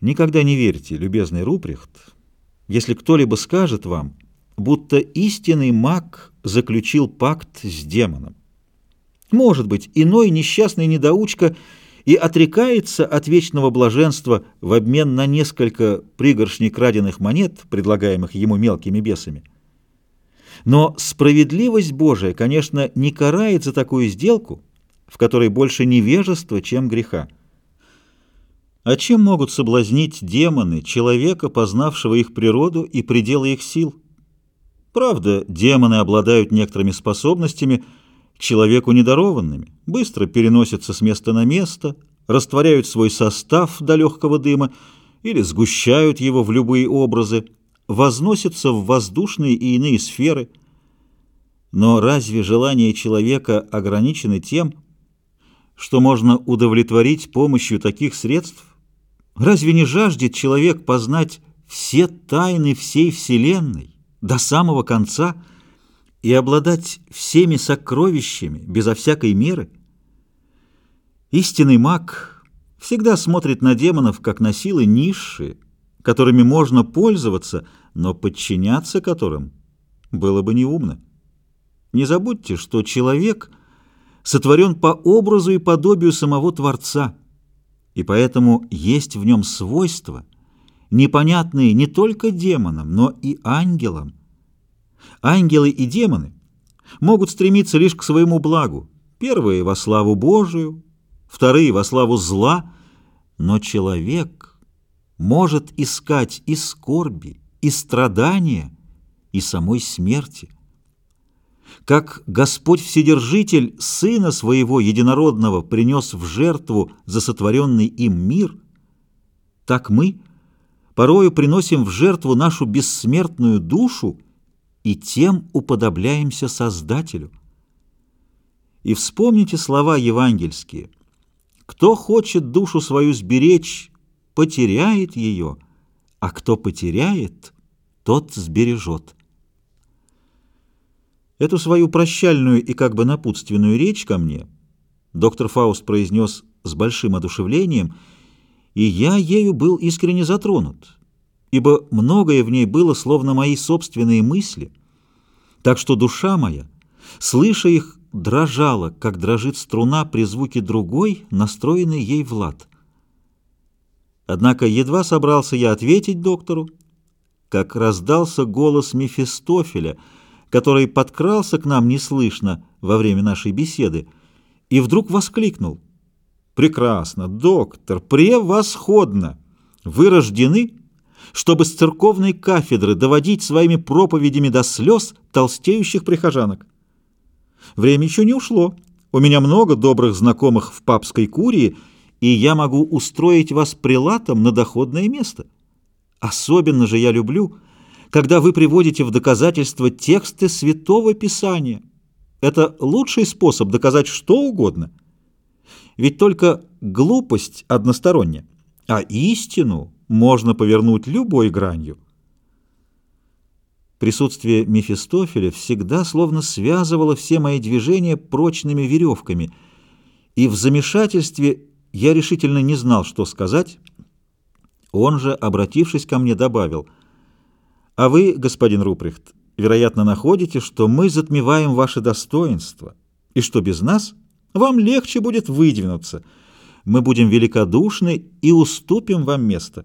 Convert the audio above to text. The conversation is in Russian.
Никогда не верьте, любезный Руприхт, если кто-либо скажет вам, будто истинный маг заключил пакт с демоном. Может быть, иной несчастный недоучка и отрекается от вечного блаженства в обмен на несколько пригоршней краденных монет, предлагаемых ему мелкими бесами. Но справедливость Божия, конечно, не карает за такую сделку, в которой больше невежества, чем греха. А чем могут соблазнить демоны человека, познавшего их природу и пределы их сил? Правда, демоны обладают некоторыми способностями, человеку недарованными, быстро переносятся с места на место, растворяют свой состав до легкого дыма или сгущают его в любые образы, возносятся в воздушные и иные сферы. Но разве желания человека ограничены тем, что можно удовлетворить помощью таких средств? Разве не жаждет человек познать все тайны всей Вселенной до самого конца и обладать всеми сокровищами безо всякой меры? Истинный маг всегда смотрит на демонов как на силы низшие, которыми можно пользоваться, но подчиняться которым было бы неумно. Не забудьте, что человек сотворен по образу и подобию самого Творца – и поэтому есть в нем свойства, непонятные не только демонам, но и ангелам. Ангелы и демоны могут стремиться лишь к своему благу, первые во славу Божию, вторые во славу зла, но человек может искать и скорби, и страдания, и самой смерти – как Господь Вседержитель Сына Своего Единородного принес в жертву за сотворенный им мир, так мы порою приносим в жертву нашу бессмертную душу и тем уподобляемся Создателю. И вспомните слова евангельские. «Кто хочет душу свою сберечь, потеряет ее, а кто потеряет, тот сбережет». Эту свою прощальную и как бы напутственную речь ко мне доктор Фауст произнес с большим одушевлением, и я ею был искренне затронут, ибо многое в ней было словно мои собственные мысли, так что душа моя, слыша их, дрожала, как дрожит струна при звуке другой, настроенной ей в лад. Однако едва собрался я ответить доктору, как раздался голос Мефистофеля — который подкрался к нам неслышно во время нашей беседы и вдруг воскликнул. «Прекрасно, доктор, превосходно! Вы рождены, чтобы с церковной кафедры доводить своими проповедями до слез толстеющих прихожанок. Время еще не ушло. У меня много добрых знакомых в папской курии, и я могу устроить вас прилатом на доходное место. Особенно же я люблю — когда вы приводите в доказательство тексты Святого Писания. Это лучший способ доказать что угодно. Ведь только глупость односторонняя, а истину можно повернуть любой гранью. Присутствие Мефистофеля всегда словно связывало все мои движения прочными веревками, и в замешательстве я решительно не знал, что сказать. Он же, обратившись ко мне, добавил — а вы, господин Руприхт, вероятно, находите, что мы затмеваем ваше достоинство, и что без нас вам легче будет выдвинуться. Мы будем великодушны и уступим вам место».